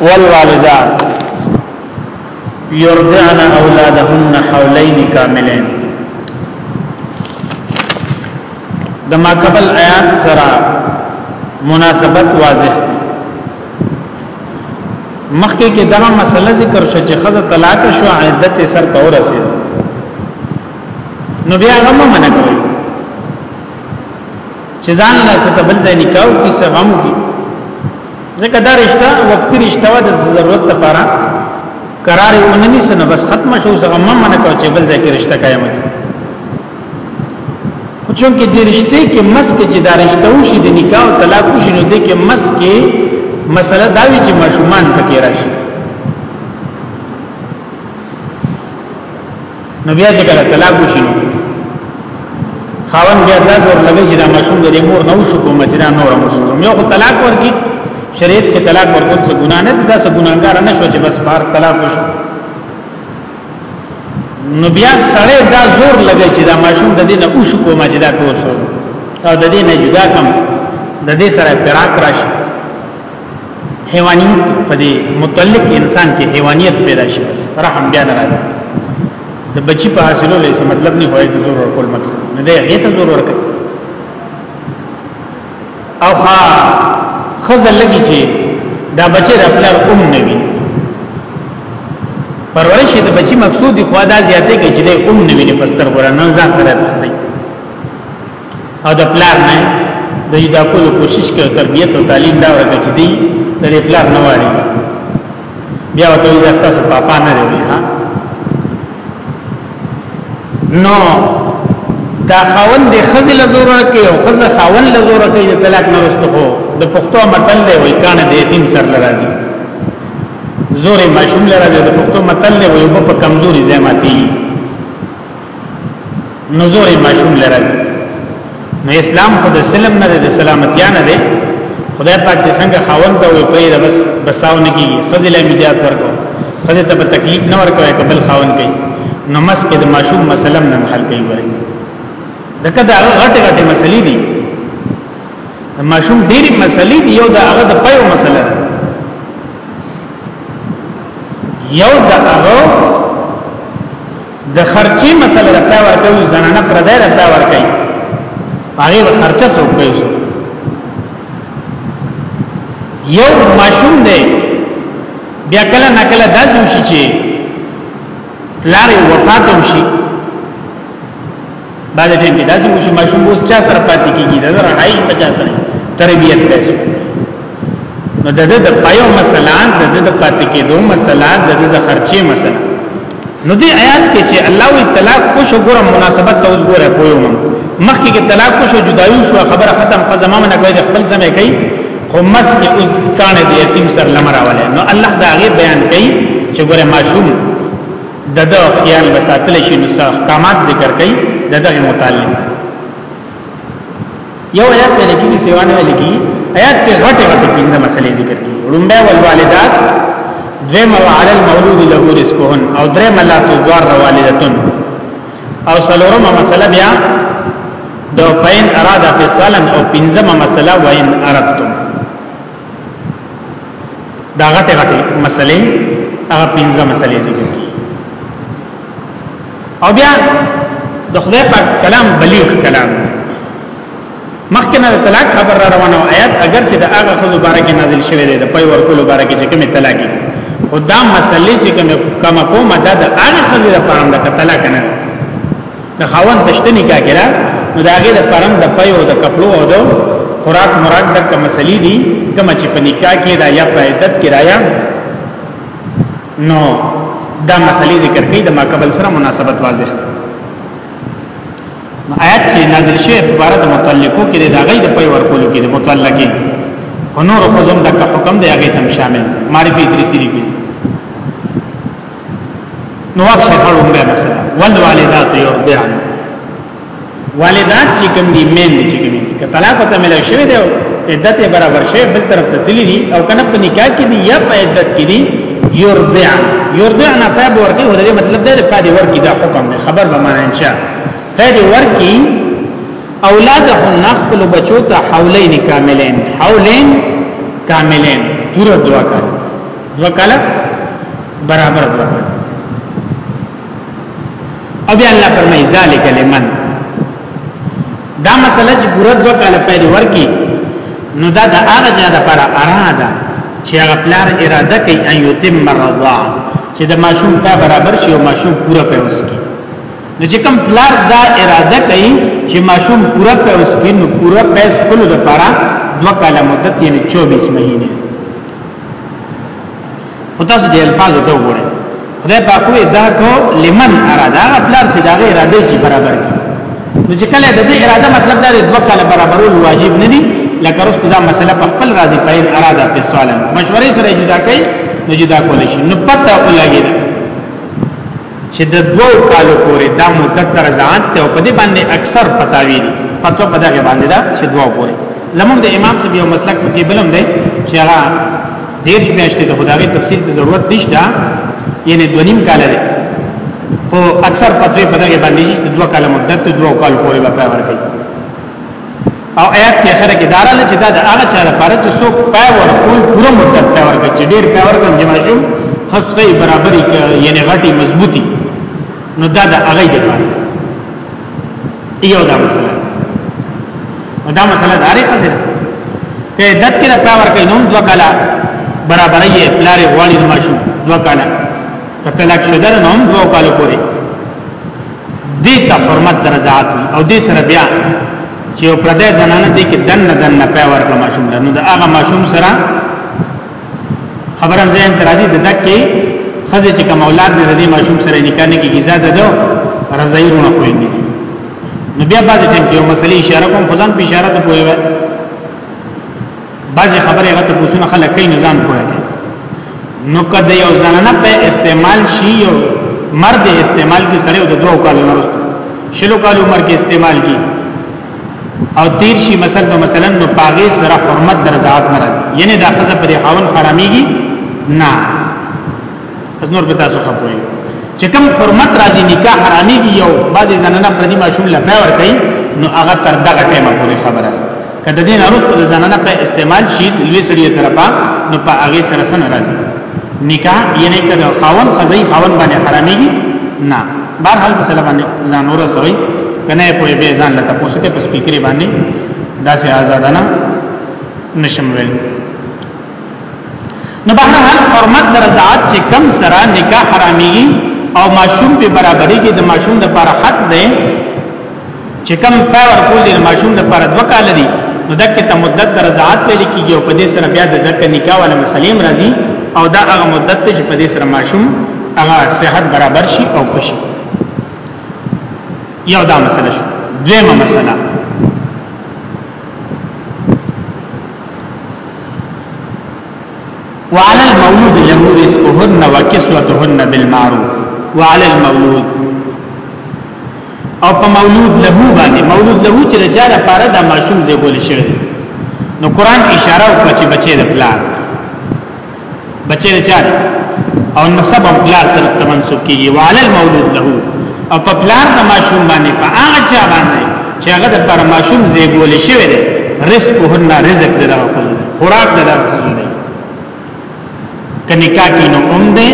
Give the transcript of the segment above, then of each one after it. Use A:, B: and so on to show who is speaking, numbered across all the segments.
A: والوالدات يرضعن اولادهن حولين كاملين د ما قبل آیات سره مناسبت واضح مخکې کې دا مسله ذکر شو چې خزه طلاق شو عدت سر ته ورسید نو بیا غم منه کوي چې ځان لا چې تبل ځای نکاو کې څه غم وي ځکه دا رشتہ وقتی رشتہ و د ضرورت لپاره قرار یې ونني سن بس ختم شو څنګه ما منه کو چې بل ځای کې رشتہ قائم دي خو چون کې د رشتې کې مس کې چې دا رشتہ وشي د نکاح او طلاق وشي نو د کې مس کې مسله دا وی چې ماشومان پکې راشي نو بیا چې کله طلاق وشي خاوند بیا داس ور لګي چې دا ماشوم د مور نه وشو کوم چې دا نور مو شو یو خو طلاق ورکی شریعت کې طلاق ورکول څه ګنا نه دي دا څه ګناګار نه شو چې بس بار طلاق وشو نو بیا سړی دا زور لګي چې دا ماشوم د دې نه وشو کوم چې دا ټول شو او د دې نه جدا کم د دې سره پراک راشي حیوانیت په دې متعلق انسان کې حیوانیت پیدا شي بس رحم بیا نه راځي د بچی په حاصلو لې څه مطلب نه وایي د زور ور کول مقصد نه دی هغه ته زور ور کوي او ها خزل لګي چې دا بچی د خپل ام نه وي پرورش د بچی مقصود خو دا زیاته کې چې د ام نه وي نه پستر ګور نه ځان سره تخته او د پلار نه د دې دا کولو کوشش کوي تربيت او تعلیم دا ورته چې دی د دې پلار نه واري بیا ته دا ستاسو پاپا نه دی ها نو دا خاون د خزل زور کوي او خزل خاون له زور کوي د طلاق نه وروسته خو د پښتو متل دی وای کان د یتیم سر لرازي زور ماشوم لرازي د پښتو متل دی وای په کمزوري زماتي نزور ماشوم لرز نو اسلام خو د سلم نه د سلامتیا نه دی خدای پاک چې څنګه خاوند ته وي پرې دا بس بساو نه کیږي خزل امجاد ورکو خزل ته په تکلیف نه ورکوي قبل خاوند کوي نو مس کې د ماشوم مسلم نه حل کوي ورې ځکه دا غټ غټ مسلې دي ماشوم ډېری مسلې دي یو دا هغه د پيو مسله ده یو د هغه د خرچي مسله رتا ورکوي زنانه پر دې رتا ورکوي هغه به خرچه سو کوي یو ماشوم دی بیا کله نکله داسې وشي چې پلار وفات هم شي بعد ټیم کې داسې مو شما شوم اوس چا سره پاتې کیږي دا رهایش بچا سره تربیت پیسو نو د دې د پایو مثلا د دې د پاتې کېدو مثلا د دې د خرچې مثلا نو دې آیات کې چې الله وی طلاق کو شو ګره مناسبت ته اوس ګره پویو مخکې کې طلاق کو شو جدایو شو خبره ختم خو زمامه نه کوي خپل سمې کوي خو مس کې اوس کانه دې یتیم سر لمراواله نو الله دا غي بیان کوي چې ګره ماشوم د د خیال بساتل شي نو څه احکامات ذکر کړي د دغه متعلق یو آیات ته لګي سیوانه لګي آیات کې غټه غټه پنځه مسلې ذکر کړي لومبه والوالدات درم وعلى المولود له رزقهن او درم لا تدوار والدتن او سلورم مسله بیا د فین اراده فسالن او پنځمه مسله وین اردتم دا غټه غټه مسلې هغه پنځه مسلې ذکر کی او بیا د خدای پاک کلام بلیغ کلام مخکنه د طلاق خبر را روانه او آیات اگر چې د هغه خزو باره کې نازل شوی دی د پي ورکولو باره کې چې کومه طلاق دي او دا مسلې چې کومه کومه دا د هغه خزو لپاره د طلاق نه د خاون تشته نکاح کړه نو داګه د پرم د پيو د کپلو او د خوراک مراد د کوم مسلې دي کوم چې په نکاح کې دا یا په عدت کې رایا نو دا مسلې ذکر کړي د ماقبل سره مناسبت واضح آیات چې نازل شي په اړه د متعلقو کې د غي د پي ورکولو کې د متعلقې هنور خزم د حکم دی هغه تم شامل معرفي ترسي دي نو اکثر حرم به مثلا والوالدات يرضعن والدات چې کوم دي مین دي چې کوم دي که طلاق ته ملو شوی دی عدت برابر شوی بل طرف ته تللی دي او کنه په نکاح کې دي یا په عدت کې دي يرضعن يرضعن په ورکی ورته مطلب دی په دې ورکی دا حکم دی خبر به معنا ان شاء په دې ورکی اولادهن خپل بچو ته حولین کاملین حولین کاملین پورا دعا کوي دو کاله برابر دو کاله او بیا الله فرمای ذالک لمن دا مسله چې پوره دو کاله پیر ورکی نو دا د هغه چا د پر اراده چې هغه پلار اراده کوي ان یتم مرضا چې د ماشوم ته برابر شي او ماشوم پوره پیوس کی نو چې کوم پلار دا اراده کوي چې ماشوم پوره پیوس کی نو پوره پیس کولو د پر دو کاله مدت یعنی 24 مهینه خو تاسو دې الفاظ ته وګورئ خدای پاک وی دا کو لمن اراده هغه پلار چې دا غي اراده چې برابر کړي نو چې کله د دې اراده مطلب دا دی دوه کاله برابرول واجب نه دي لکه رسو دا مسله په خپل راضي پاین اراده په سوال مشورې سره جدا کوي نو جدا کول شي نو پته ولګي چې د دوو کالو پورې دا مدت تر ځان ته او په دې باندې اکثر فتاوی دي فتوا په دغه باندې دا چې دوه پورې زمونږ د امام صاحب یو مسلک په کې بلم دی چې هغه ډیر شي میاشتې د خدای تفصیل ته ضرورت نشته یعنی دوه نیم کال دی خو اکثر فتوی په دغه باندې چې دوه کال مدت دوه کال پورې به پای ورکړي او آیات کې اخر کې دارا لچ دا د هغه چا لپاره چې څوک پای ورکول پوره مدت پای ورکړي چې ډیر پای ورکړي چې ماشوم خصفه برابرې یعنی غټي مضبوطي نو دا د هغه دی پاره یو دا مسله دا مسله داري خزر ته عدت کې پای ورکړي نو دوه کاله برابرې پلارې غوړي ماشوم دوه کاله کتلک شدر نو دوه کاله پورې دې ته حرمت درزات او دې سره بیا چې یو پردې زنانه دې کې دن نه دن نه پي ورکړ ماشوم له نو د هغه ماشوم سره خبرم زه انترازي د دکې خزه چې کوم اولاد دې دې ماشوم سره نکاح نه کیږي زیاده ده رضای رونه خوېږي نو بیا باز ټیم کې یو مسلې اشاره کوم خدان په اشاره ته پوي بعضی خبره غته پوښتنه خلک کوي نظام کوي نو کده یو زنانه په استعمال شي یو مرد استعمال کی سره د دوه کالو ورسته شلو کالو عمر کې استعمال کی او تیر شي مثلا مثلا نو پاغه سره حرمت درزات ناراضي یعنی دا خزه پر حاون حراميږي نه پس نور به تاسو خپوي چې کوم حرمت راځي نکاح حراميږي یو بعضي زنانه پردي ماشوم لا پیور کوي نو هغه تر دغه ټیمه پورې خبره کده دین ارز په زنانه په استعمال شي لوي سړي طرفه نو په هغه سره سن راځي نکاح یې نه کړو خاون خزي خاون باندې حراميږي نه بهر حال مسله باندې ځان اور سوي کنه په به ځان لته پوسټه په سپیکر باندې داسې آزادانه نشم ویل نو بهر حال حرمت درزات چې کم سره نکاح حرامي او ماشوم په برابرۍ کې د ماشوم د پر حق دی چې کم پاور کول د ماشوم د پر دوه کال دی نو دکې ته مدت درزات ویل کیږي او په دې سره بیا د دک نکاح ولا مسلې راځي او دا هغه مدت ته چې په دې سره ماشوم هغه صحت برابر شي او خوشي یو دا مسله شو دویمه مسله وعلى المولود له رزقهن وكسوتهن بالمعروف وعلى المولود او په مولود له باندې مولود له چې رجاله لپاره د ماشوم زیګول شوی نو قران اشاره وکړه چې بچي د پلان بچی د چا دی او نسب هم پلار تر ته منسوب کیږي وعلى المولود له او په پلار د ماشوم باندې په هغه چا باندې چې هغه د پر ماشوم زیګول شوی دی رزق هن رزق دغه خوراک دغه دی کني کا کینو اوم دی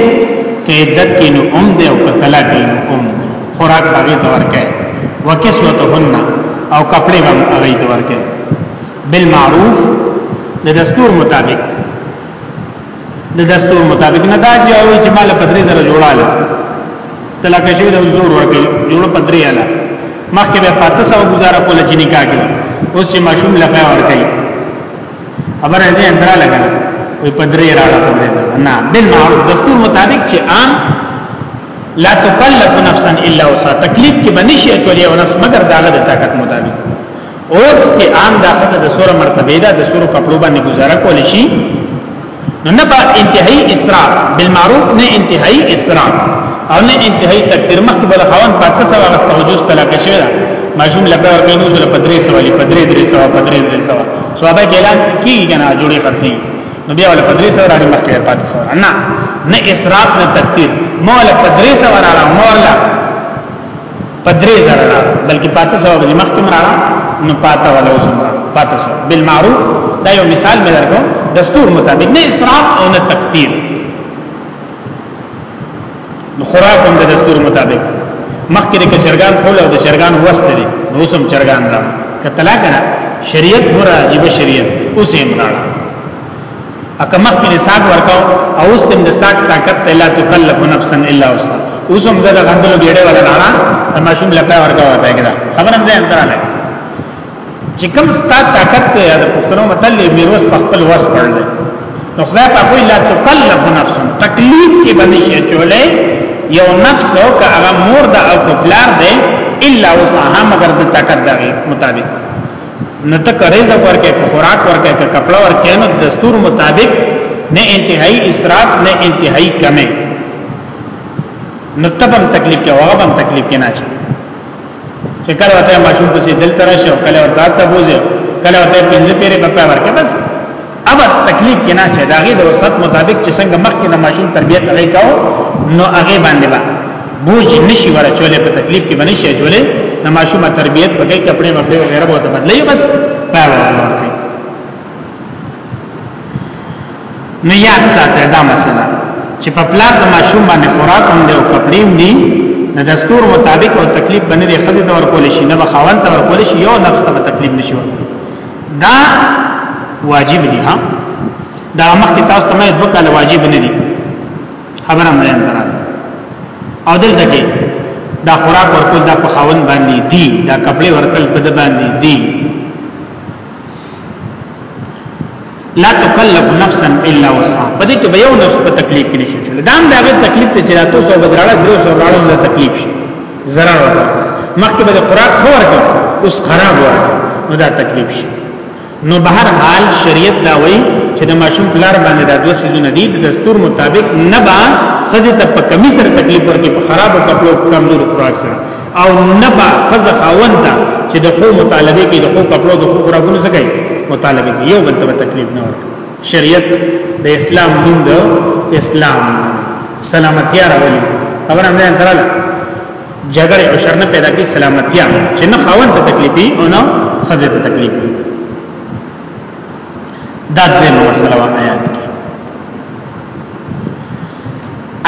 A: کې عدت کینو اوم دی او په طلاق کینو اوم خوراک باندې تور کوي وکسوتهن او کپڑے باندې اړې تور کوي بالمعروف د دستور مطابق د دستور مطابق نه دا چې او چې مال پدری سره جوړاله تلاکه شوی د زور ورکی جوړ پدری اله مخکې به پاته سو گزاره کوله چې نکاح کې اوس چې ماشوم لپاره ورکی خبر ازي اندرا لګا وي پدری راړه پدری سره نه بالمعروف دستور مطابق چې عام لا تکلف نفسا الا وسع تکلیف کې بنشي اچولې او نفس مگر داغه د طاقت مطابق عرف کې عام دا خزه د سوره مرتبه ده د سوره کپړو باندې گزاره کول شي نو نه با انتهایی اسراف بالمعروف نه انتهایی اسراف او نه انتهایی تکبیر مخکې بل خوان پاتې سوا غسته وجوز طلاق شوی ده ماشوم لکه ورکې نو سره پدری سوالی پدری درې سوا پدری درې سوا صحابه کې اعلان کیږي کنه جوړي خرسي نو بیا ول پدری سوا راځي مخکې پاتې سوا نه نه اسراف نه تکبیر مولا پدری سوا راځي مولا په درې زره را بلکې پاته سو باندې مخکې را نو پاته ولا اوس را پاته سو بالمعروف دا یو مثال مې درکو دستور مطابق نه اسراف او نه تقدیر نو خوراک هم د دستور مطابق مخکې د چرګان خول او د چرګان وست دي نو اوس هم چرګان را کتلا کنه شریعت ګره عجیب شریعت اوس هم را اکه مخکې نساک ورکاو او اوس تم نساک طاقت ته لا تکلف نفسا الا وسع اوس هم زړه غندلو بیړې ولا نه نه ماشوم لپاره ورکاو ته کېدا خبره هم ځان تراله چې کوم ستا طاقت ته د پښتنو متل میروس په خپل وس پړل نو خدای په کوئی لا تکلف نفسا تکلیف کې باندې شي چولې یو نفس او که هغه مور د او کفلار دی الا وسعها مگر د طاقت دغه مطابق نه ته رزق ورکه خوراک ورکه کپڑا ورکه نو دستور مطابق نه انتهایی اسراف نه انتهایی کمه نو تبم تکلیف کې هغه بم تکلیف کې نه شي چې کله وته ماشوم پسې دل تر شي او کله ورته ته بوزي کله وته پنځه پیره په پای ورکه بس ابد تکلیف کې نه چې داغه د وسط مطابق چې څنګه مخکې د ماشوم تربيت نه کاو نو هغه باندې با بوج نشي ورچولې په تکلیف کې باندې شي چولې د ماشوم تربيت په کې کپڑے مپړې وغیرہ به بدلې بس نو یاد ساته دا مسله چې په پلان د ماشوم باندې خوراک هم دی او کپڑے هم دي د دستور مطابق او تکلیف باندې خزې د ورکول شي نه بخاون ته ورکول شي یو نفس ته تکلیف نشي ورکول دا واجب دي ها دا مخکې تاسو ته مې دوه کاله واجب نه دي خبره مې اندرا او دلته کې دا خوراک ورکول دا په خاون باندې دي دا کپڑے ورکول په د باندې دي لا تکلف نفسا الا وسعها په دې کې به یو نفس په تکلیف کې نشي چول دا هم دا غیر تکلیف ته چې راتو سو بدراله درو سو راړو له تکلیف شي zarar وته مخکې به خوراک خور کړ اوس خراب وره نو دا تکلیف شي نو بهر حال شریعت دا وایي چې د ماشوم پلار باندې دا دوه سيزونه دي د دستور مطابق نه با خزه ته په کمی سره تکلیف ورکړي په خرابو کپلو کمزور خوراک سره او نبا خزه خاوند ده چې د خو مطالبه کې د خو کپړو د خو خرابونو څخه مطالبه کې یو بل ته تکلیف نه ورکړي شریعت د اسلام نوم د اسلام سلامتی راولي خبره مې دراله جګړه او شر نه پیدا کی سلامتی چې نه خاوند ته تکلیفي او نه خزه ته تکلیفي دا دوی مسله و آیات کې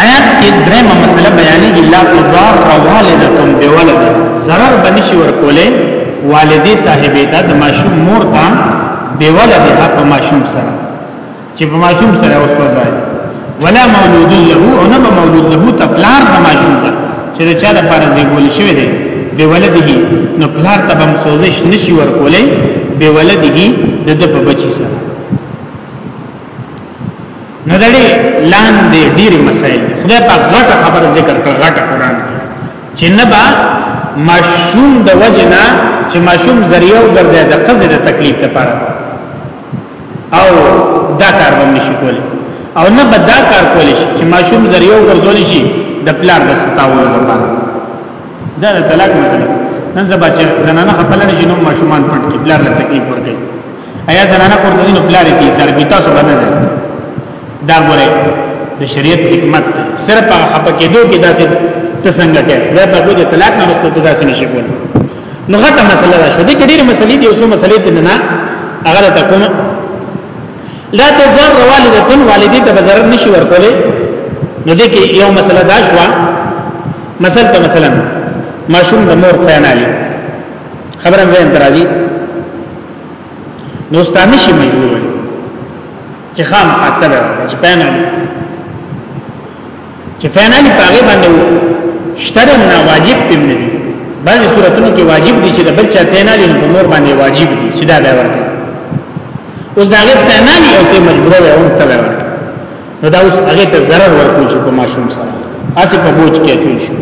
A: آیات کې درېمه مسله بیانېږي لا تضار والدتم بولد zarar بنشي ورکولې والدې صاحبې ته د ماشوم مور ته بولد په ماشوم سره چې په ماشوم سره اوسوځي ولا مولود له او نه مولود له ته پلار د ماشوم ته چې دا چا د پاره زیګول شوی دی به ولده نو پلار ته هم سوزش نشي ورکولای به ولده د د په بچی سره نه دړي لاندې ډیر مسائل خدای په غټه خبره ذکر کړ غټه قران چې نه با ماشوم د وجنا چې ماشوم ذریعہ ګرځي د قضې د تکلیف لپاره او دا کار باندې شي کول او نه به دا کار کول شي چې ماشوم ذریعہ ورزول شي د پلار د ستاولو لپاره دا د طلاق مسله نن زبا چې زنانه خپل نه جنوم ماشومان پټ کې پلار له تکلیف ورکړي ایا زنانه کوته جنوم پلار دې سر کې تاسو باندې ځي دا ګوره د شریعت حکمت صرف هغه پکې دوه کې داسې تسنګ کې دا په دې طلاق نه رسته داسې نشي کولای نو غټه مسله ده شو دې کې ډېر مسلې دي اوسو مسلې ته نه هغه ته کوم لا تضر والدتن والدې ته بزر نشي ورکولې نو دې کې یو مسله دا شو مثلا ته مثلا ماشوم د مور پیان علی خبرم زه انتراجی نو ستانه شي مجبور چې خام حتی به چې پینل چې پینل په هغه باندې شترم نه واجب پم نه دي بعض صورتونو کې واجب دي چې د بل چا پینل په مور باندې واجب دي چې دا به ورته اوس دا غیر پینل او ته مجبور وي او ته ورته نو دا اوس هغه ته zarar ورکو چې په ماشوم سره اسې په بوج کې چول شو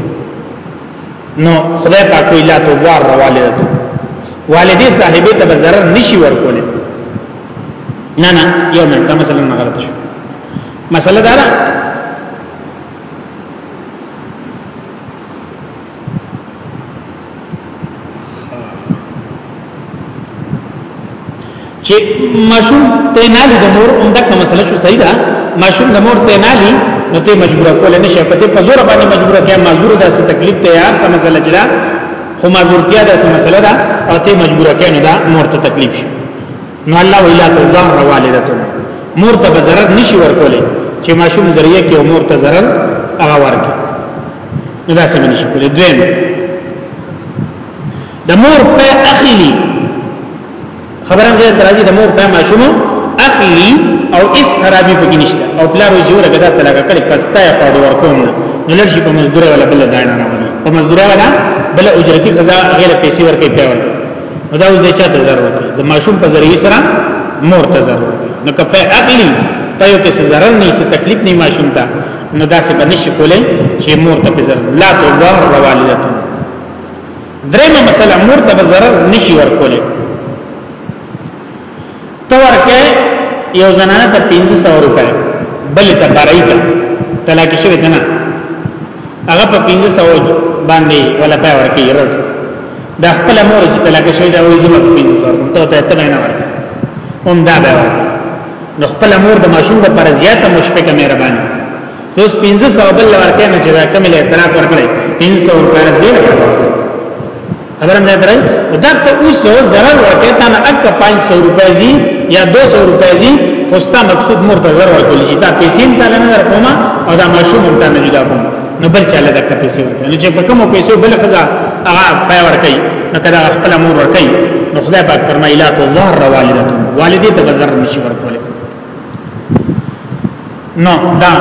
A: نو خدای پاک ویلا تو زار والدته والدې صاحبې ته zarar نشي ورکول نه نه یو منټ دا مثلا نه غلط شو مسله دا ده چې ماشوم ته نه د مور عمدک مسله شو صحیح ده ماشوم د مور ته نه لې نو ته مجبور کول نه شي پته په زور باندې مجبور کیا معذور ده څه تکلیف ته یار سم مسله جلا خو معذورتیا ده سم مسله ده او ته مجبور کینې ده مور ته تکلیف شي نو الله ویلا تضر والدته مور ته ضرر نشي ورکولې چې ماشوم ذریعہ کې او مور ته ضرر هغه ورکړي نو دا سم نشي کولې دویم د مور په اخلي خبرم دې درځي د مور په ماشوم اخلي او اس خرابي پکې نشته او بلارو جوړه غدا تلګه کړي پستا یې پاډو ورکوم نو لږ شي په مزدوره ولا بل داینا نه ونه په مزدوره ولا بل اجرتي غذا غیر پیسې ورکې پیور دا اوس د چا ته ضرر ورکړي د ماشوم په ذریعه سره مور ته ضرر ورکړي نو کفه اخلي په یو کې ضرر نه څه تکلیف نه ماشوم ته نو دا څه باندې شي کولای چې مور ته ضرر لا تضر والدته درېمه مسله مور ته ضرر نشي ورکولای ته ورکه یو زنانه ته 1500 روپۍ بل ته پرای ته طلاق شوی دنه هغه په 1500 باندې ولا پای ورکی رز دا خپل مور چې طلاق شوی دا وایي زما 1500 ته ته ته نه ورکی هم دا به ورکی نو خپل مور د ماشوم د پر زیاته مشفقه مهرباني دوس 1500 بل ورکه نه چې دا کمل اعتراف ورکړي 1500 روپۍ رز دی خبرم ځای درای دا ته اوس یو zarar ورکې تا نه اک 500 روپۍ زی یا 200 روپۍ زی خوستا مقصود مرته zarar ورکول شي دا پیسې ته نه در کوم او دا ماشوم ته نه جدا کوم نو بل چاله د پیسې ورکې نو چې په کوم پیسې بل خزا هغه پای ورکې نو کدا خپل مور ورکې نو خدای پاک فرمایلا تو ظهر والدته والدې ته zarar نشي ورکول نو دا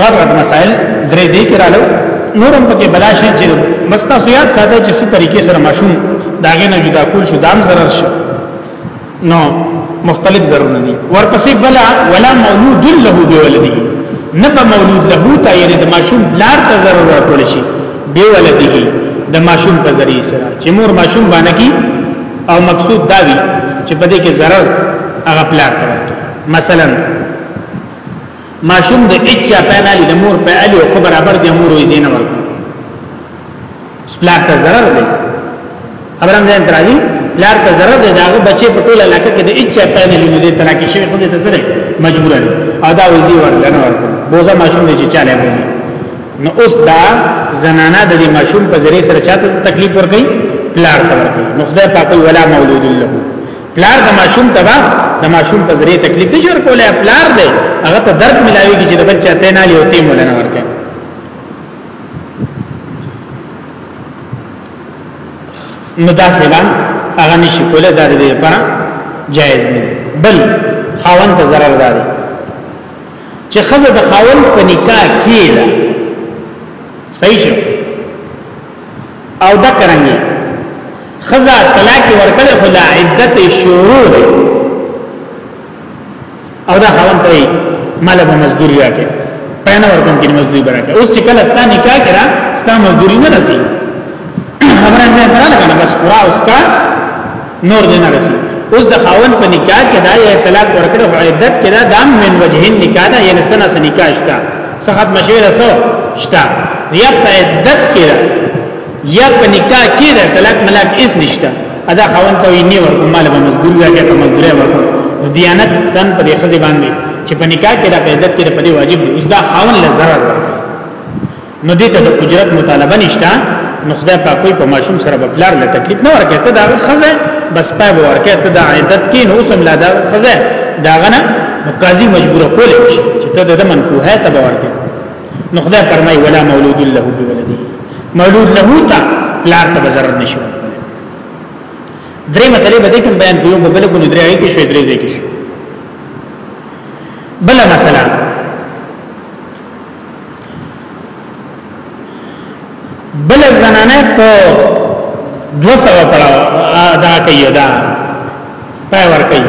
A: غرب مسائل درې دې کې رالو نورم پکې بلاشه چې بس تاسو یاد ساته چې څه طریقې سره ماشوم داغه نه جدا کول شو دام zarar شو نو مختلف zarar نه دي ورپسې بلا ولا مولود له بولده نه په مولود له ته یې د ماشوم لار ته zarar ورکول شي بولده د ماشوم په ذریعہ سره چې مور ماشوم باندې کی او مقصود دا وی چې په دې کې zarar هغه پلار ته مثلا ماشوم د اچا پینالی د مور په الی خو برابر د مور وی زینه ورکو پلار ته zarar دی ابرام زین ترازی پلار ته zarar دی داغه بچي په ټوله علاقه کې د اچا پینالی نه دی ترکه شوی خو دې ته zarar مجبور دی ادا وی زی ورلنه ورکو بوزا ماشوم دې چې چاله وی نو اوس دا زنانا د دې ماشوم په ذریعہ سره چاته تکلیف ورکړي پلار ته ورکړي نو خدای پاک ولا مولود له پلار د ماشوم تبا د ماشوم په ذریعہ تکلیف نشور کوله پلار دی هغه ته درد ملاوي چې د بل چاته نه لیوته مولنه ورکړي نو دا سبا هغه نشي کوله د دې لپاره جایز نه بل خاوند ته ضرر داري چې خزه د خاون په نکاح کې ده صحیح شو او دا کرانګي خزه طلاق ورکړي خو لا عدت شروع ده او دا خاون ته مال به مزدوري راکې پاینه ورکوم کې مزدوري برکه اوس چې کله ستا نکاح کرا ستا مزدوري نه رسي خبره ځای پر لګنه بس پورا اوس کا نور دې نه رسي اوس د خاون په نکاح کې دا یا طلاق ورکړه او عدت کې دا دام من وجهین نکاح دا یعنی سنه سنه نکاح شته صحت مشوره سو شته یا په عدت کې دا یا په نکاح کې دا طلاق ملاک اس نشته ادا خاون ته یې نیور کومه به مزدور راځي ته مزدور ورکړه دیانت تن په خزه باندې چې په نکاح کې دا په عدت کې په واجب دی اوس دا خاون لزرر نو دې ته د اجرت مطالبه نشته نو خدای په کوئی په ماشوم سره په پلار له تکلیف نه ورکه ته دا خزه بس په ورکه ته د عادت کې نو سم لا دا خزه دا غنه نو قاضي مجبور کول شي چې ته د من کوه ته ورکه نو خدای فرمای ولا مولود له بولدی مولود له تا پلار ته ضرر نشو درې مسلې به دې کوم بیان کیو په بل کو درې کې شوې درې دې کې بل مسله بل زنانه په دو سو پړاو دا کوي دا پای ور کوي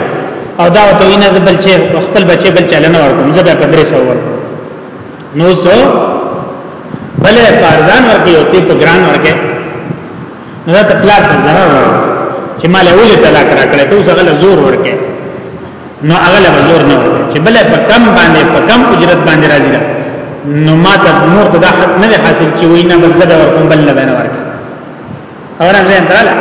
A: او دا ته وینه زبل چې خپل بچي بل چلنه ور کوم زبر په درې سو ور نو سو بل پارزان ور کوي او تی په ګران ور کوي نو دا ته پلار په zarar ور چې مال اولې طلاق را کړې ته وسغله زور ور کوي نو هغه له زور نه ورکړي چې بل په کم باندې په کم اجرت باندې راځي دا نو ما ته نور ته دا حق نه حاصل چې وینا بس زده ورکوم بل نه بنه ورکړي اور هم ځان تعالی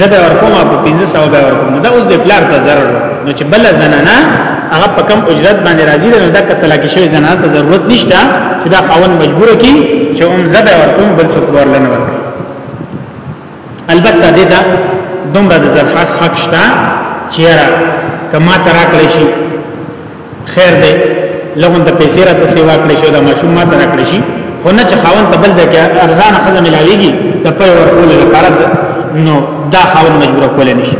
A: زده ورکوم په 1500 به ورکوم دا اوس د پلار ته ضرر نو چې بل زنانه هغه په کم اجرت باندې راځي نو دا کتل کې شوی زنانه ته ضرورت نشته چې دا خاون مجبور کی چې هم زده ورکوم بل څوک ورلنه ورکړي البته دې دا دومره د درخواست حق شته چې را کما ترا کړی شي خیر دې لغون ته پیسې را ته سیوا کړی شو دا ماشوم ما ترا کړی شي خو نه چې خاون ته بل ځکه ارزان خزه ملاويږي د پي ورکول لپاره نو دا خاون مجبور کول نشي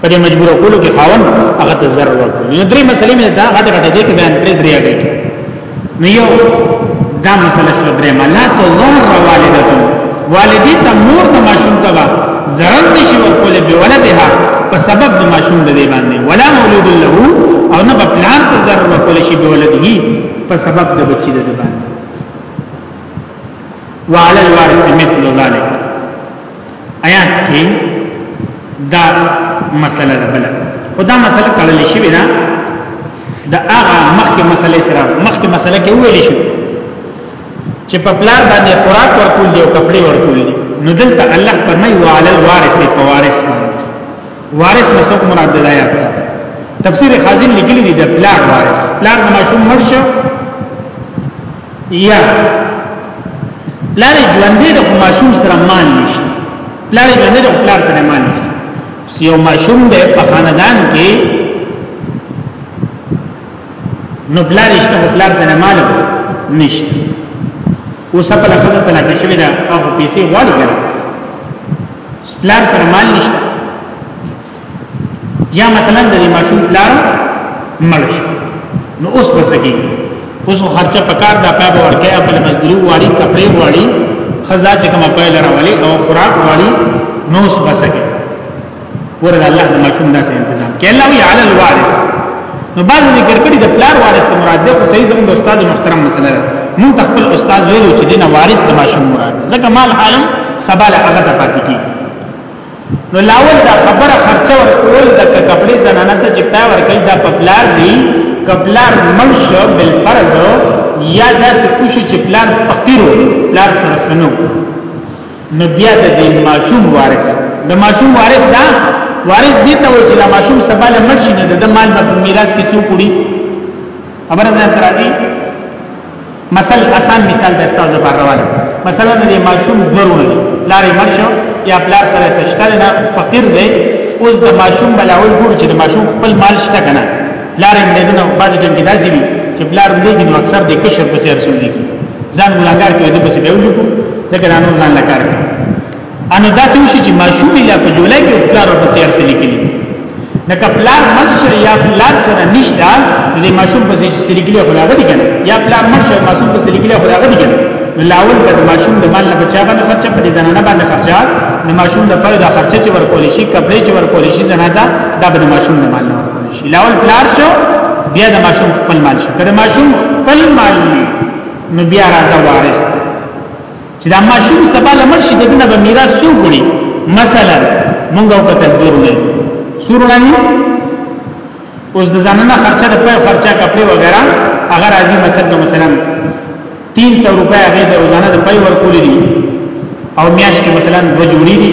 A: په دې مجبور کولو کې خاون هغه ته ضرر ورکړي نو درې مسلې مې دا غټه غټه دي کې بیان کړې درې اړې نو یو دا مسله شو درې مالا ته ضرر والده والدې ته مور ته ماشوم ته ضرر نشي ورکول به ولدها په سبب د ماشوم د دې باندې ولا مولود له او نه په پلان ته ضرر ورکول شي به ولده په سبب د بچی د دې باندې وعلى الوارث مثل ذلك آیات کې دا مسله ده بل خدا مسله تړلې شوې ده د هغه مخکې مسلې سره مخکې مسله کې ویل شو چې په پلار باندې خوراک ورکول دي او کپڑے ورکول دي نو دلته الله فرمایي وعلى الوارث په وارث باندې وارث نه څوک مراد دی آیات سره تفسیر خازن لیکلی دی د پلار وارث پلار ماشوم مرشه یا پلار ژوندې د ماشوم سره مان نشته پلار ژوندې د پلار سره مان نشته یو ماشوم د په خاندان کې نو پلار نشته او پلار سره مان نشته اوس په لخصه په لکه شوی دا هغه پیسې غواړي پلار سره مان نشته یا مثلا د ماشوم پلار مړ شي نو اوس بسګي اوس خرچه پکار دا پابه ورکه خپل مزدوري واړي کپڑے واړي خزا چې کوم پایل راولي او خوراک واړي نو اوس بسګي ورته الله د ماشوم داسې تنظیم کې الله وی علی الوارث نو بعض ذکر کړي د پلار وارث ته مراد ده خو صحیح زموږ استاد محترم مسله ده مون خپل استاد ویلو چې دینه وارث د ماشوم مراد ځکه مال عالم سباله هغه ته پاتې کیږي نو لاول دا خبره خرچه ورکول د کپلې زنانه ته چې پتا ورکړي دا پپلار دی کپلار مرش بل فرض یا داسې کوشي چې پلار فقیرو پلار سره سنو نو بیا د دې ماشوم وارث د ماشوم وارث دا وارث دي ته وایي چې دا ماشوم سبا له مرشي نه د مال په میراث کې څو کړي امر نه ترازی مثل اسان مثال به استاد لپاره راوړم مثلا د ماشوم دورونه لارې مرشو یا بلار سره سشتل نه فقیر دی اوس د ماشوم بلاول ګور چې د ماشوم خپل مال شته کنه لارې مړدنه بعد جنگ کې داسي وي چې بلار مړدي نو اکثر د کشر په سیر سولې کی ځان ګلنګار کې د پسې به ولیکو ځکه دا نور ځان لکار کوي انو داسې وشي چې ماشوم لا په جولای کې پلار په سیر سره لیکلي لکه پلار مرشه یا پلار سره نشته د ماشوم په سیر سره لیکلي خو هغه دي کنه یا پلار مرشه ماشوم په سیر لیکلي خو هغه دي کنه لاول د ماشوم د مال نه بچا باندې خرچه په دې زنانه باندې خرچه د ماشوم د فرد خرچه چې ورکول شي کپڑے چې ورکول شي زنانه دا د بده ماشوم د مال نه ورکول شي لاول پلار شو بیا د ماشوم خپل مال شو کله ماشوم خپل مال نو بیا راځه وارث چې دا ماشوم سبا لمر شي دنه به میراث څوک وړي مثلا مونږ او کتل دورونه سورونه نه اوس د ځانونه خرچه د پای خرچه کپڑے وغیرہ هغه راځي مثلا مثلا 300 روپے هغه د روزانه د پای ورکول دي او میاش کې مثلا 2 جوړي دي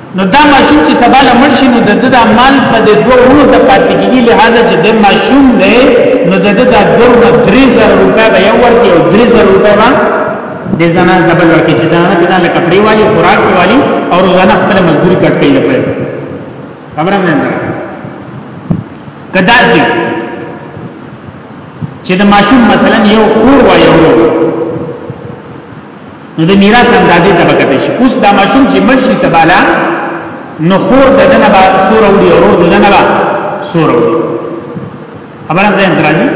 A: نو دا ماشوم چې سبا لمړ شي نو د د مال په د دوه ورو د پاتې کیږي لہذا چې د ماشوم دی نو د د دور نه 3000 روپیا به یو ورته او 3000 روپیا به د زنا د بل ورکه چې زنا په ځان کپڑے والی خوراک والی او روزانه خپل مزدوري کټ کوي لپاره خبره نه ده کداسي چې د ماشوم مثلا یو خور و یو نو د میراث اندازې ته بکته شي اوس دا ماشوم چې مړ شي سباله نو خور د دنه با سور او دی ورور د دنه با سور او خبره زه اندرازي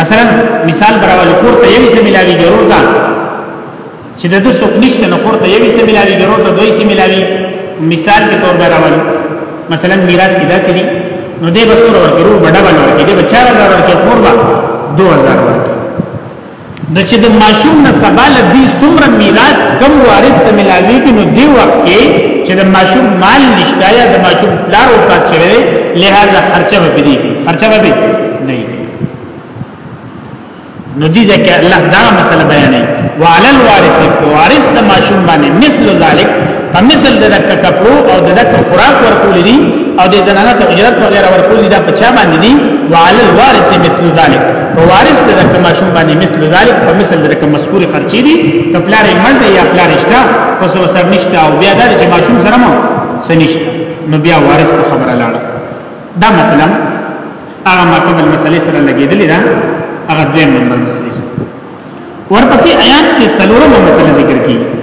A: مثلا مثال براول خور ته یوي سملاوي ضرور ده چې د دې څوک نشته نو خور ته یوي سملاوي ضرور ده دوی سملاوي مثال په تور براول مثلا میراث کې داسې دي نو دې بسور ورکړو بڑا باندې ورکړي دې بچا زار ورکړي خور با 2000 ورکړي نو چې د ماشوم نه سبا لدی څومره میراث کم وارث ته ملاويږي نو دی وخت کې چې د ماشوم مال نشته یا د ماشوم پلار وفات شوی دی لہذا خرچه به دی کی خرچه به نه کی نو دي ځکه الله دا مسله بیانوي وعلى الوارث وارث د ماشوم باندې مثل ذلک په مثل د دک کپړو او د دک خوراک ورکول دي او د زنانه ته اجرت وغیرہ ورکول دي دا په چا باندې دي وعلى الوارث مثل ذلک په وارث د رقم ماشوم باندې مثل ذلک په مثل د رقم مذکور خرچي دي کپلار مړ دی یا پلار اشتا پس وسر نشته او بیا دا چې ماشوم سره مو سنشت نو بیا وارث ته خبره لاړه دا مثلا هغه ما کومه مسلې سره لګېدلې ده هغه دویم نمبر مسلې سره ورپسې آیات کې سلورمه مسله ذکر کیږي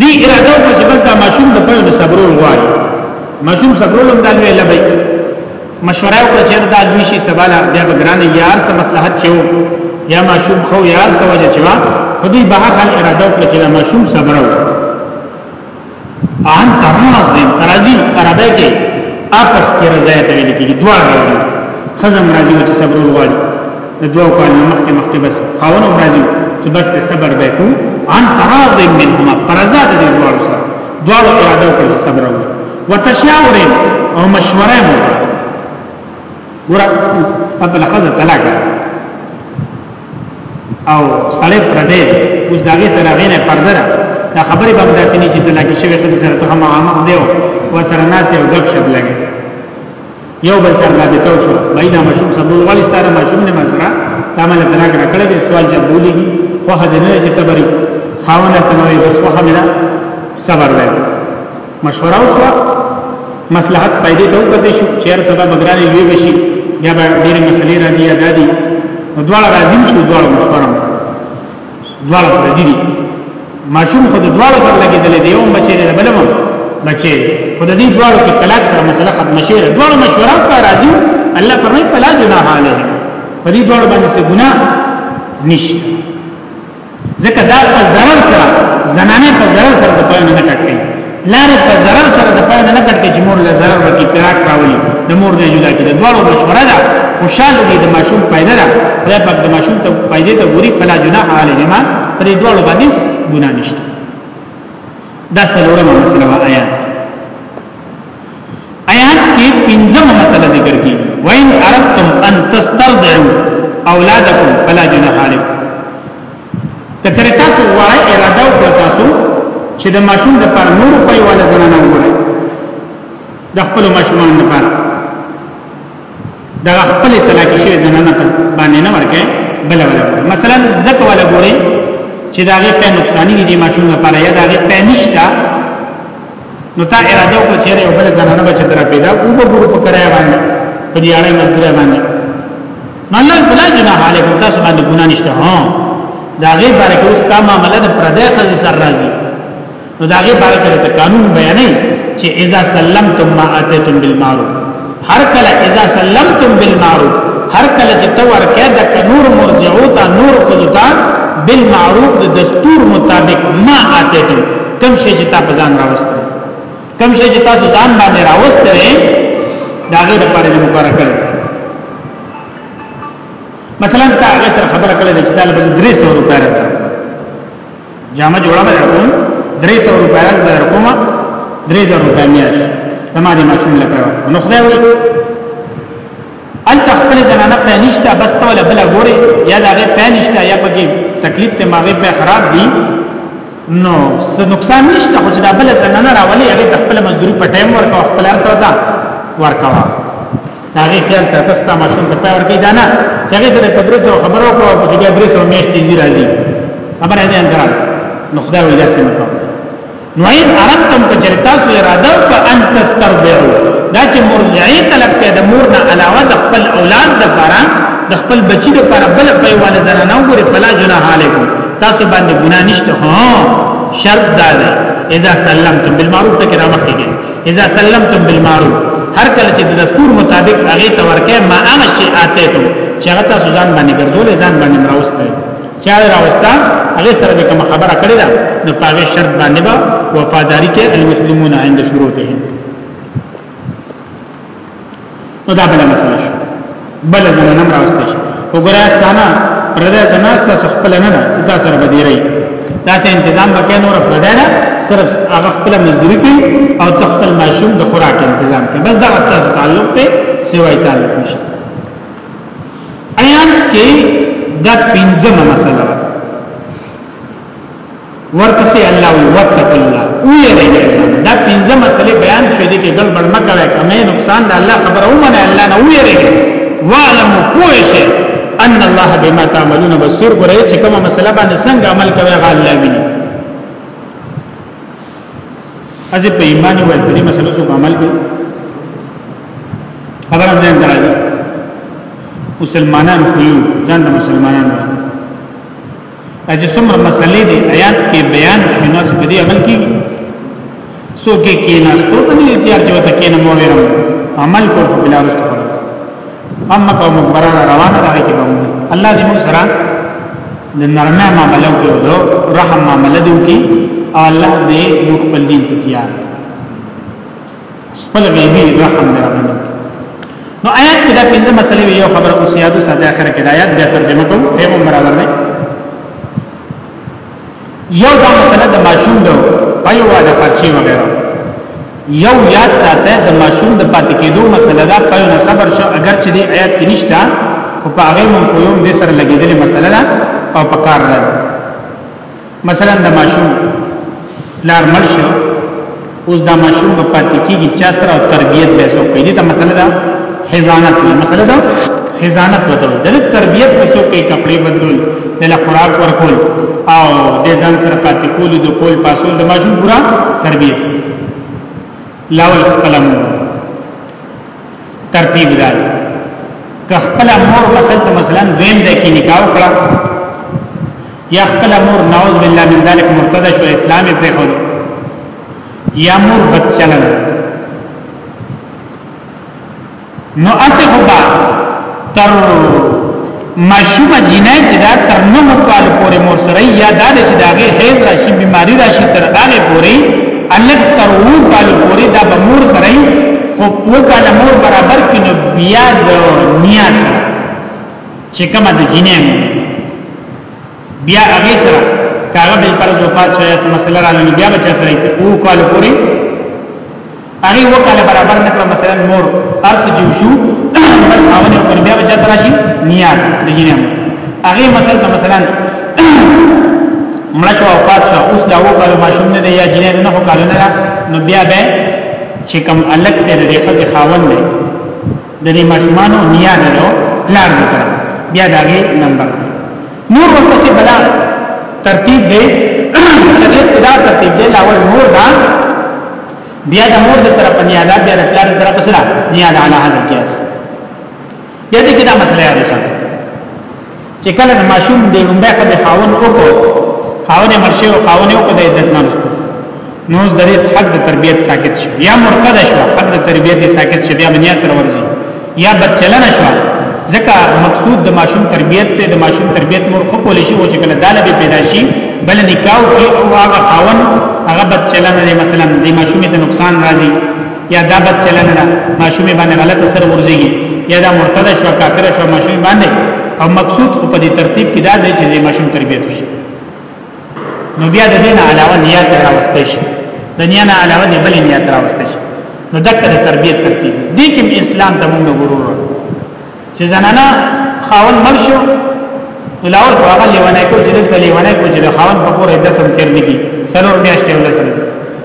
A: دی اراده وکړه چې بس دا ماشوم د پوه نه صبرول غواړي ماشوم صبرول هم دا لوی لبي مشوره وکړه چې دا دوی شي سباله بیا به ګرانه یار سره مصلحت کېو یا ماشوم خو یار سره وجه چې وا خو دوی به هغه اراده وکړه چې دا ماشوم صبرو ان تراز دې ترازی اراده کې آپس کې رضایت ویل کېږي دوه راځي خزم راځي چې صبرول غواړي د دوه کال مخکې مخکې بس خاون او راځي چې بس ته صبر وکړو ان تراض منهما فرزاد دې دوه سره دوه اراده وکړي صبر وکړي وتشاور او مشوره مو ګور په لحظه طلاق او سړی پر دې اوس داګه سره غینه پردره دا خبره به داسې نه چې طلاق شوی خزه سره ته هم عامه ځو و سره ناس یو غب شپ لګي یو بل سره رابطه وشو بای دا ماشوم صبر غواړي ستاره ماشوم نه مسره دا مله درا کړه کړه به سوال جواب بولی خو هدا نه چې صبري خاونه تنوي بس خو حمله صبر وای مشوره وشو مصلحت پیدا ته وکړې شو چیر سبا بګرانې وی وشي یا به ډېر مسلې راځي یا دادي دواړه راځي شو دواړه مشوره دواړه پردي دي ماشوم خو د دواړو سره لګېدلې دی یو بچی دی بل هم بچی خو د دې دواړو کې طلاق سره مسله ختم شي دواړو مشوره کوي راځي الله پرمې پلا جناح علیه په دې دواړو باندې څه ګناه نشته ځکه دا په zarar سره زنانه په zarar سره د پوهنې نه کټي لار په zarar سره د پاینه نه کټ کې چې مور له zarar ورکی پیراک راولي د مور نه جدا کړي دواړو مشوره ده خوشاله دي د ماشوم پیدا ده خدای پاک د ماشوم ته پیدا ته ګوري فلا جناح علیهما پرې دواړو باندې ګناه نشته دا څلورمه مسله وا آیات آیات کې پنځمه مسله ذکر کړي وان اردتم ان تسترضعوا اولادکم فلا جناح علیکم کچره تاسو غواړئ اراده وکړئ تاسو چې د ماشوم د پر نور په والا زنانه وګورئ د خپل ماشومان لپاره دا خپل طلاق شي زنانه په باندې نه ورکه بل ولا مثلا زک ولا ګوري چې دا غي په نقصان دي ماشوم لپاره یا دا غي په نشتا نو تا اراده وکړه چې یو بل زنانه بچ تر پیدا او به ګورو په کرای باندې په دې اړه مزدور باندې نو الله بلا جناح علیکم تاسو باندې ګناه نشته ها دا غي بارک اوس تا معاملې د پردې خزي سر راځي نو دا غي بارک ته قانون بیانې چې اذا سلمتم ما اتیتم بالمعروف هر کله اذا سلمتم بالمعروف هر کله چې تو ورکه د نور مرجعو ته نور خلوتا بالمعروف د دستور مطابق ما آتے تو کم شي چې تاسو ځان راوستل کم شي چې تاسو ځان باندې راوستل دا غیر پر دې مقرره کړل مثلا تا هغه سره خبره کړې چې طالب 300 روپیا راځي جامه جوړه به درکوم درې سو روپۍ راز به درکوم درې زر روپۍ میاش زما د ماشوم لپاره نو خدای وي انت خپل زنانه په نشته بس ته ولا بل ګوري یا دا غي په نشته یا پکې تکلیف ته ماغه په خراب دي نو څه نقصان نشته خو چې دا بل زنانه راولي هغه خپل مزدوري په ټایم ورکو خپل ارسو دا ورکوا هغه خیال ساته ستا ماشوم ته پای ورکې دانا چې هغه سره تدریس او خبرو کوو او چې بیا درس او میاشتې دي راځي خبره دې اندرال نو خدای وي داسې نه کوي نو ایم ارتم کجرتا سو اراده ف ان تسترضعوا دا چې مرجعي طلب کې د مور نه علاوه د خپل اولاد د لپاره د خپل بچی د لپاره بل په والا زنه نه وګوري فلا جناح علیکم تاسو باندې ګناه نشته ها شرط دا ده اذا سلمتم بالمعروف تک رامخ کیږي اذا سلمتم بالمعروف هر کله چې د دستور مطابق هغه ته ورکه ما هغه شی آته ته چې هغه تاسو ځان باندې ګرځول ځان باندې راوسته چا راوستا هغه سره به کوم خبره کړې ده نو پاغه شرط باندې با وفاداری کې المسلمون عند شروطهم نو دا بل مسله شو بل زنانه راوسته شي وګوره استانه پرده زناست تاسو خپل نه ده تاسو سره بدیری تاسو تنظیم وکړئ نور پرده نه صرف هغه خپل مزدوري کوي او تخپل ماشوم د خوراک تنظیم کوي بس دا تاسو تعلق ته سیوای تعلق نشته ایان کې دا پنځمه مسله ورپسې الله وی وتق الله او یریږي الله دا پنځه مسلې بیان شوې دي کې ګل بل مکه وای کمه نقصان د الله خبره ومنه الله نه ویریږي وعلم پوښه ان الله بما تعملون بصیر ګره چې کومه مسله باندې څنګه عمل کوي غا الله ویني ازي په ایمان او په دې مسله سو عمل کوي خبره نه درځي مسلمانان کوي ځان مسلمانان اجه څومره مسلې دی آیات کې بیان شوی نو په دې عمل کې سو کې کې نه ستو ته نه تیار چې وته کې نه مو ویرم عمل کو په بلا رسته اما کو مبرانه روانه راځي کې باندې الله دې موږ سره د نرمه معاملې کې ودو رحم معاملې دې کې الله دې موږ په دین ته تیار خپل غیبی رحم درغلی نو آیات کې دا پنځه مسلې یو خبر او سیادو ساده اخر کې دا آیات بیا ترجمه کوو ټیم برابر نه یو دا مسله د ماشوم د پایو د خرچي وغیرہ یو یاد ساته د ماشوم د پاتې کېدو مسله دا پایو نه صبر شو اگر چې دې آیات کې نشته او په هغه مونږ یو د سره لګېدلې مسله ده او په کار راځي مثلا د ماشوم لار مرشو اوس د ماشوم په پاتې کېږي چا سره او تربيت به سو کوي دا مسله ده حزانت وي مسله ده حزانت وته د تربيت په سو کې کپڑے بدلول د خوراک ورکول او د ځان سره پاتې کول د کول پاسول د ماشوم پورا تربيت لاول قلم ترتیب دار که خپل مور مثلا مثلا دویم ځای کې نکاح وکړه یا خپل مور نعوذ بالله من ذلک مرتد شو اسلام یې پرېښود یا مور بد چلن نو اسه خدا تر ماشومه جنای چې دا تر نو کال پورې مور سره یا دا چې داغه حیز راشي بیماری راشي تر هغه پورې الګ تر وو کال پورې دا به مور سره خو وو کال مور برابر کینو بیا د نیا سره چې کومه د جنې بیا هغه سره کاغه بل پر جو پات شوی سم مسله را لنی بیا بچا سره ته او کال پوری هغه وکاله برابر نکړه مثلا مور ارس جو شو بل خاونه پر بیا بچا تراشی نیات د جنې هغه مثلا مثلا مړ شو او پات شو اوس دا و کال ماشوم نه دی یا جنې نه هو کال نه نو بیا به چې کوم الګ ته د خزې خاون دی د دې ماشومانو نیا دی نو پلار دی کړه بیا داغه نمبر نور ورپسې بلا ترتیب دی چې دې پدا ترتیب دی لاول مور دا بیا د مور د طرف نیا دا بیا د پلار د طرف سره نیا دا علی هذا کیاس بیا دې کې دا مسله راځي چې کله د ماشوم د لومبه خزه خاون وکړو خاون مرشه او خاون یو کده عدت نه رسو نو د دې حق د تربيت ساکت شو یا مرتد شو حق د تربيت ساکت شو بیا بنیا سره ورځي یا بچلنه شو ځکه مقصود د ماشوم تربيت ته د ماشوم تربيت مور خو کولې شي او چې کله داله به پیدا شي بل نکاح کې او هغه خاون هغه بچلنه مثلا د ماشومې ته نقصان راځي یا دا بد چلن ده ماشوم باندې غلط اثر ورځيږي یا دا مرتد شو کافر شو ماشوم باندې او مقصود خو په دې ترتیب کې دا دی چې د ماشوم تربیت وشي نو بیا د دې نه علاوه نیت راوستي شي د نیت نه علاوه د بل نیت راوستي شي نو دغه تربیت ترتیب دي کوم اسلام ته موږ ورور چې زنانه خاون مرشو لاول خو هغه لیوانه کو چې دلته لیوانه کو چې د خاون په کور عدت هم تیر نگی سلور میاشتې ولسل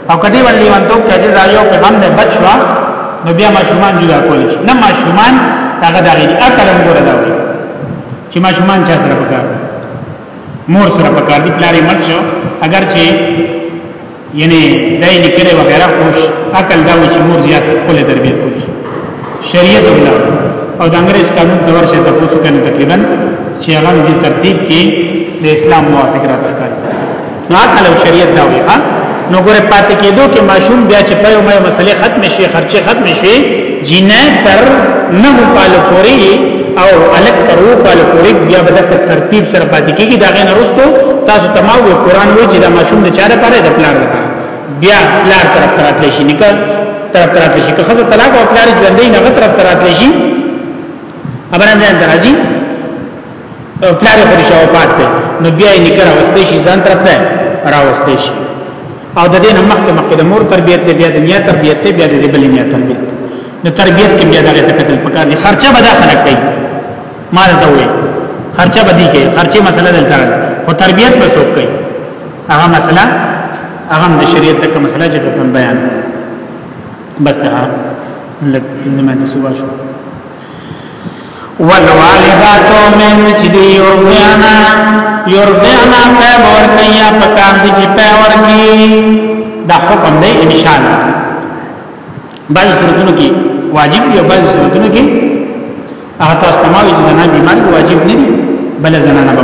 A: او کدی ول لیوان ته کې جزا یو په غم نه بچوا نو بیا ماشومان جدا کول شي نه ماشومان هغه د غیر عقل هم ګره دا وي چې ماشومان چا سره پکار مور سره پکار دي پلاری مرشو اگر چې یعنی دای لیکره وغیرہ خوش عقل دا چې مور زیات خپل تربیت کوي شریعت الله او د انګريز قانون تور شه د پوسو کنه تقریبا چې هغه د ترتیب کې د اسلام موافق را تخکاری نو عقل او شریعت دا وی ها نو ګوره پاتې کېدو کې ماشوم بیا چې په یو مې مسلې ختم شي خرچه ختم شي جنای تر نه کال پورې او الک تر و کال پورې بیا به د ترتیب سره پاتې کیږي دا غي نرستو تاسو تمام وی قران وی چې دا ماشوم د چاره پاره د پلان لپاره بیا پلان طرف تراتلی شي نکاح طرف تراتلی شي که خزه طلاق او پلان ژوندې نه طرف تراتلی شي امران ځان درازي پلان خو شاو پات نو بیا یې نکاح واستې شي ځان طرف ته راوستې شي او د دې نه مخکې مخکې د مور تربيت ته بیا د نیا تربيت ته بیا د بل نیا تربيت نو تربيت کې بیا دغه تکتل پکار دي خرچه به دا خلک کوي ما ته وایي خرچه به دي کوي خرچه مسله ده کار او تربيت به څوک کوي هغه مسله هغه د شریعت تک مسله چې کوم بیان بس ته لکه نماینده صبح شو والوالدات من چې دی یورغیانا یورغیانا په ورکیا پکار دي چې په ورکی دا حکم دی ان شاء الله بعض صورتونو کې واجب دی بعض صورتونو کې هغه تاسو ته ما وی چې نه بیمار واجب نه دی بل زنانه به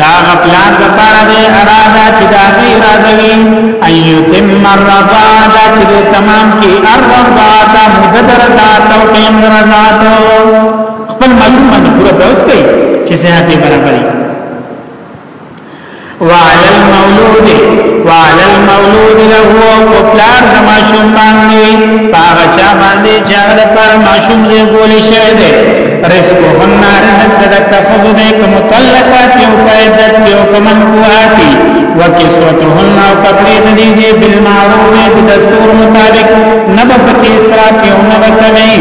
A: دا غپلان د پاره دی اراده چې دا غي اراده وي ايو تم مرضا دا چې تمام کی ارضا تا مدد رضا تو قیم رضا تو خپل ماشوم باندې پوره دوس کوي چې صحت یې برابرې وعلى المولود وعلى المولود له وقلار د ماشوم باندې هغه چا باندې چې هغه پر ماشوم زی ګول شوی دی رزقهن رزق دک خزو دے که مطلقات یو قیدت یو کمن قواتی وکسوتهن او کپڑی دی دی بالمعروف بدستور مطابق نبا پکی اسراف یو نبا کمی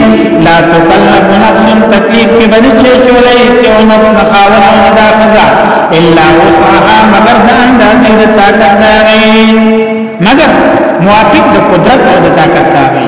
A: لا تکلف نفس تکلیف کی بنی چه چولی سیو نفس نخاون او ندا خزا الا وسعها مگر دا اندازی دا طاقت داغی مگر موافق دا قدرت او دا طاقت داغی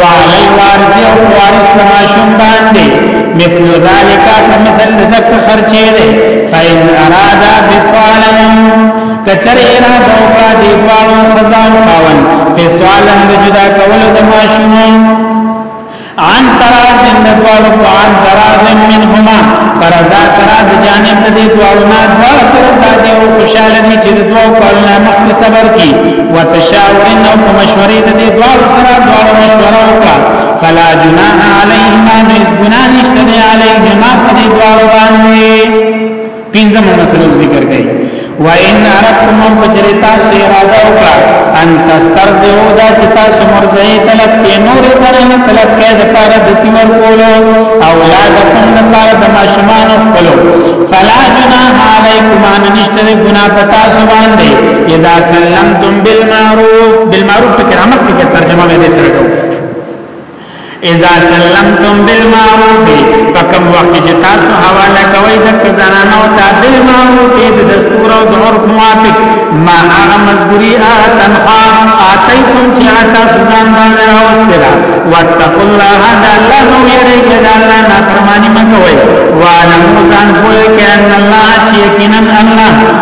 A: وعلی الوارث او وارث په ماشوم باندې مثل ذالک فمثل ذک خرچې ده فإن ارادا بسوالن کچر اراده او کا دی پاو خزان خاون بسوالن د جدا کولو د ماشوم عن تراز من دوالو عن تراز منهما فرزا سرا د جانب د دوالو نه دوالو ترزا دی او خوشاله دي چې دوالو په مخ صبر کی وتشاورن او په مشورې د دې دواړو سره دواړو مشوره وکړه فلا جناح علیهما نس ګنا نشته دی علیهما په دې دواړو باندې پنځم مسله ذکر کړي و ان ارتم بچری تاسو اراده وکړه ان تسترجو دا چې تاسو مرزه طلب کې نور سره نه طلب کې د پاره د تیمر کولو اولادکم د پاره د ماشومان خپلو فلا جناح علیکم ان نشته ګنا پتا سو باندې اذا سلمتم بالمعروف بالمعروف په کرامت کې ترجمه مې دې سره کوم اذا سلمتم بالمعروف فكم وقت چې تاسو حواله کوي د زنانه او ته بالمعروف د دستور او د عرف موافق ما هغه مزدوري تنخوا اتيتم چې تاسو ځان باندې راوستلا واتقوا الله هذا الله نو يرګي د الله نه فرمانی مکوي وعلم ځان پوهه کې ان الله چې یقینا الله